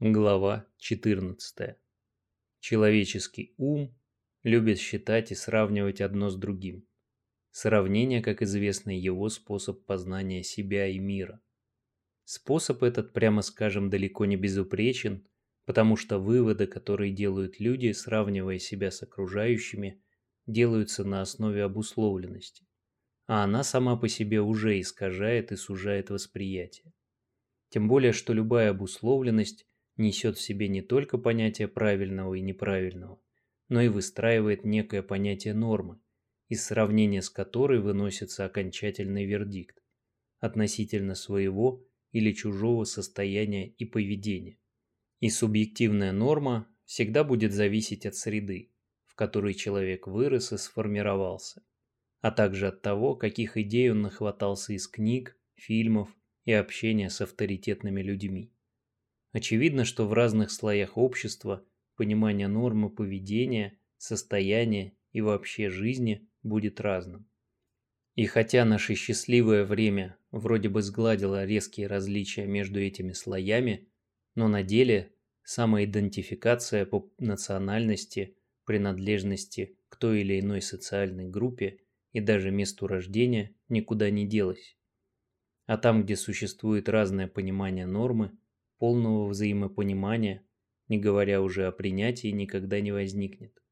Глава 14. Человеческий ум любит считать и сравнивать одно с другим. Сравнение, как известно, его способ познания себя и мира. Способ этот, прямо скажем, далеко не безупречен, потому что выводы, которые делают люди, сравнивая себя с окружающими, делаются на основе обусловленности, а она сама по себе уже искажает и сужает восприятие. Тем более, что любая обусловленность несет в себе не только понятие правильного и неправильного, но и выстраивает некое понятие нормы, из сравнения с которой выносится окончательный вердикт относительно своего или чужого состояния и поведения. И субъективная норма всегда будет зависеть от среды, в которой человек вырос и сформировался, а также от того, каких идей он нахватался из книг, фильмов и общения с авторитетными людьми. Очевидно, что в разных слоях общества понимание нормы поведения, состояния и вообще жизни будет разным. И хотя наше счастливое время вроде бы сгладило резкие различия между этими слоями, но на деле самоидентификация по национальности, принадлежности к той или иной социальной группе и даже месту рождения никуда не делась. А там, где существует разное понимание нормы, полного взаимопонимания, не говоря уже о принятии, никогда не возникнет.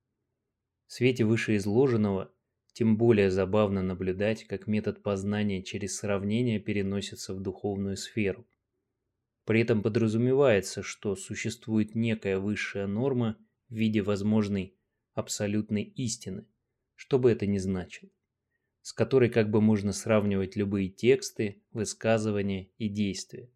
В свете вышеизложенного тем более забавно наблюдать, как метод познания через сравнение переносится в духовную сферу. При этом подразумевается, что существует некая высшая норма в виде возможной абсолютной истины, что бы это ни значило, с которой как бы можно сравнивать любые тексты, высказывания и действия.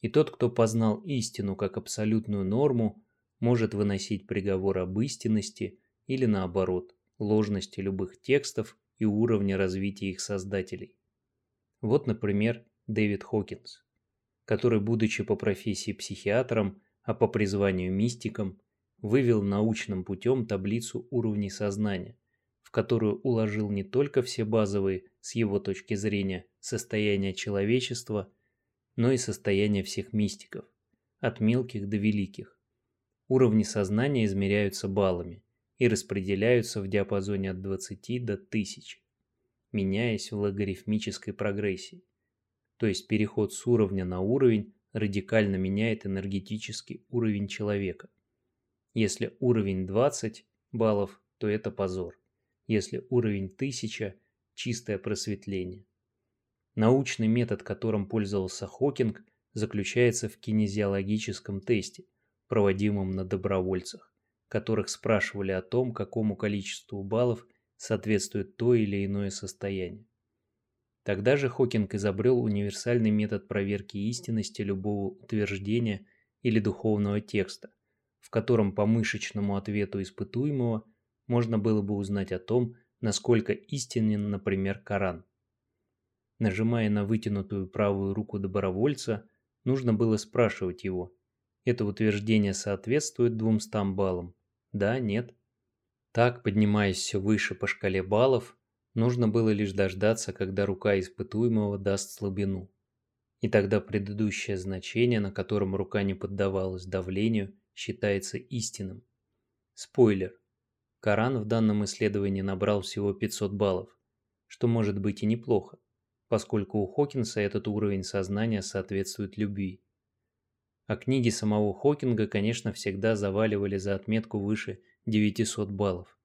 И тот, кто познал истину как абсолютную норму, может выносить приговор об истинности или наоборот, ложности любых текстов и уровня развития их создателей. Вот, например, Дэвид Хокинс, который, будучи по профессии психиатром, а по призванию мистиком, вывел научным путем таблицу уровней сознания, в которую уложил не только все базовые, с его точки зрения, состояния человечества – но и состояние всех мистиков, от мелких до великих. Уровни сознания измеряются баллами и распределяются в диапазоне от 20 до 1000, меняясь в логарифмической прогрессии. То есть переход с уровня на уровень радикально меняет энергетический уровень человека. Если уровень 20 баллов, то это позор. Если уровень 1000 – чистое просветление. Научный метод, которым пользовался Хокинг, заключается в кинезиологическом тесте, проводимом на добровольцах, которых спрашивали о том, какому количеству баллов соответствует то или иное состояние. Тогда же Хокинг изобрел универсальный метод проверки истинности любого утверждения или духовного текста, в котором по мышечному ответу испытуемого можно было бы узнать о том, насколько истинен, например, Коран. Нажимая на вытянутую правую руку добровольца, нужно было спрашивать его. Это утверждение соответствует 200 баллам? Да, нет? Так, поднимаясь все выше по шкале баллов, нужно было лишь дождаться, когда рука испытуемого даст слабину. И тогда предыдущее значение, на котором рука не поддавалась давлению, считается истинным. Спойлер. Коран в данном исследовании набрал всего 500 баллов, что может быть и неплохо поскольку у Хокинса этот уровень сознания соответствует любви. А книги самого Хокинга, конечно, всегда заваливали за отметку выше 900 баллов.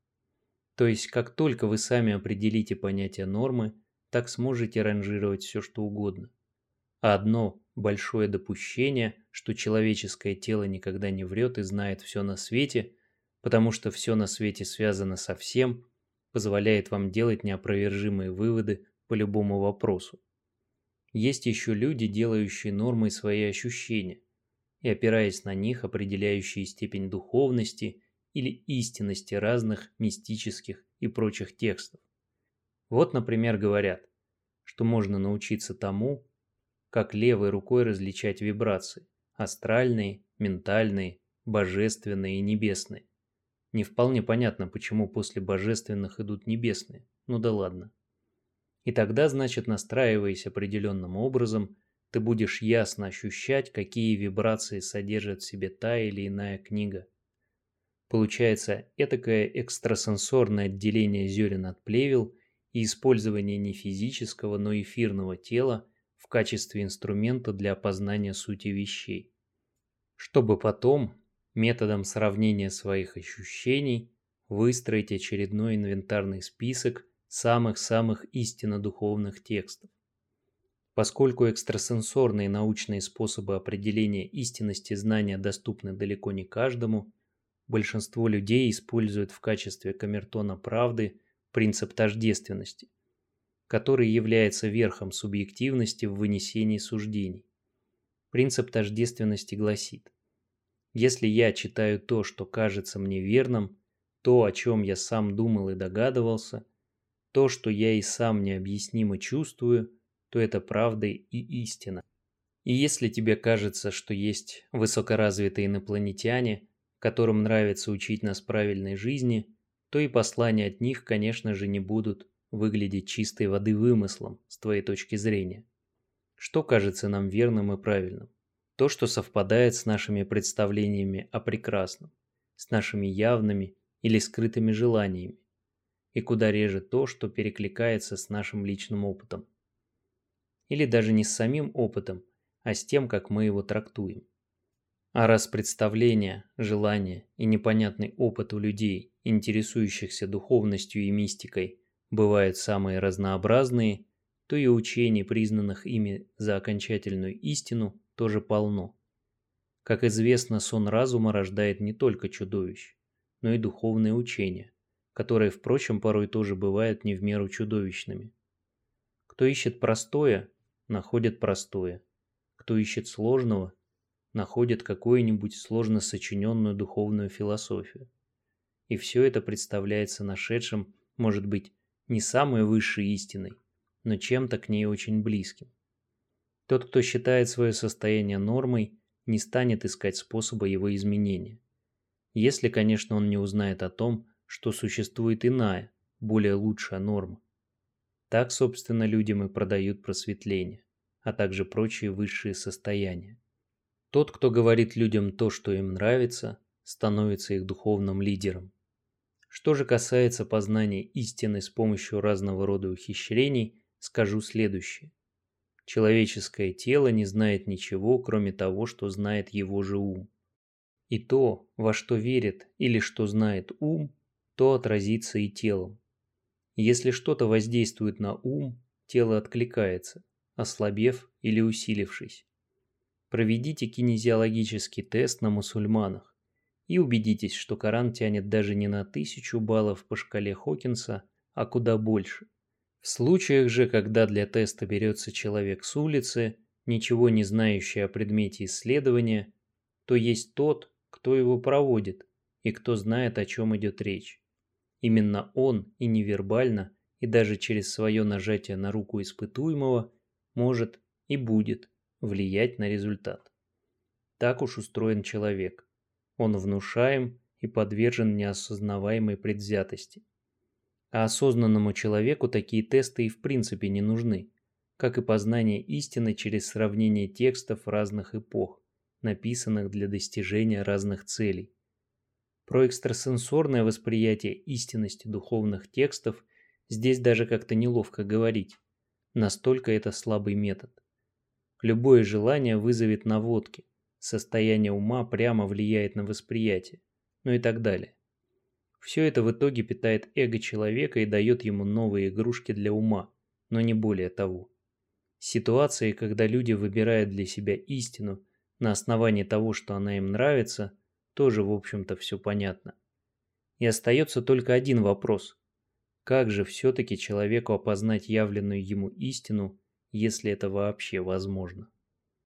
То есть, как только вы сами определите понятие нормы, так сможете ранжировать все, что угодно. А одно большое допущение, что человеческое тело никогда не врет и знает все на свете, потому что все на свете связано со всем, позволяет вам делать неопровержимые выводы по любому вопросу. Есть еще люди, делающие нормой свои ощущения и опираясь на них, определяющие степень духовности или истинности разных мистических и прочих текстов. Вот, например, говорят, что можно научиться тому, как левой рукой различать вибрации – астральные, ментальные, божественные и небесные. Не вполне понятно, почему после божественных идут небесные, ну да ладно. И тогда, значит, настраиваясь определенным образом, ты будешь ясно ощущать, какие вибрации содержит в себе та или иная книга. Получается этакое экстрасенсорное отделение зерен от плевел и использование не физического, но эфирного тела в качестве инструмента для опознания сути вещей. Чтобы потом, методом сравнения своих ощущений, выстроить очередной инвентарный список самых-самых истинно духовных текстов. Поскольку экстрасенсорные научные способы определения истинности знания доступны далеко не каждому, большинство людей используют в качестве камертона правды принцип тождественности, который является верхом субъективности в вынесении суждений. Принцип тождественности гласит, если я читаю то, что кажется мне верным, то, о чем я сам думал и догадывался, то, что я и сам необъяснимо чувствую, то это правда и истина. И если тебе кажется, что есть высокоразвитые инопланетяне, которым нравится учить нас правильной жизни, то и послания от них, конечно же, не будут выглядеть чистой воды вымыслом с твоей точки зрения. Что кажется нам верным и правильным? То, что совпадает с нашими представлениями о прекрасном, с нашими явными или скрытыми желаниями, и куда реже то, что перекликается с нашим личным опытом. Или даже не с самим опытом, а с тем, как мы его трактуем. А раз представления, желания и непонятный опыт у людей, интересующихся духовностью и мистикой, бывают самые разнообразные, то и учений, признанных ими за окончательную истину, тоже полно. Как известно, сон разума рождает не только чудовищ, но и духовные учения, которые, впрочем, порой тоже бывают не в меру чудовищными. Кто ищет простое, находит простое. Кто ищет сложного, находят какую-нибудь сложно сочиненную духовную философию. И все это представляется нашедшим, может быть, не самой высшей истиной, но чем-то к ней очень близким. Тот, кто считает свое состояние нормой, не станет искать способа его изменения. Если, конечно, он не узнает о том, что существует иная, более лучшая норма. Так, собственно, людям и продают просветление, а также прочие высшие состояния. Тот, кто говорит людям то, что им нравится, становится их духовным лидером. Что же касается познания истины с помощью разного рода ухищрений, скажу следующее. Человеческое тело не знает ничего, кроме того, что знает его же ум. И то, во что верит или что знает ум, то отразится и телом. Если что-то воздействует на ум, тело откликается, ослабев или усилившись. Проведите кинезиологический тест на мусульманах и убедитесь, что Коран тянет даже не на тысячу баллов по шкале Хокинса, а куда больше. В случаях же, когда для теста берется человек с улицы, ничего не знающий о предмете исследования, то есть тот, кто его проводит и кто знает, о чем идет речь. Именно он и невербально, и даже через свое нажатие на руку испытуемого может и будет влиять на результат. Так уж устроен человек. Он внушаем и подвержен неосознаваемой предвзятости. А осознанному человеку такие тесты и в принципе не нужны, как и познание истины через сравнение текстов разных эпох, написанных для достижения разных целей. Про экстрасенсорное восприятие истинности духовных текстов здесь даже как-то неловко говорить, настолько это слабый метод. Любое желание вызовет наводки, состояние ума прямо влияет на восприятие, ну и так далее. Все это в итоге питает эго человека и дает ему новые игрушки для ума, но не более того. Ситуации, когда люди выбирают для себя истину на основании того, что она им нравится, тоже, в общем-то, все понятно. И остается только один вопрос. Как же все-таки человеку опознать явленную ему истину если это вообще возможно.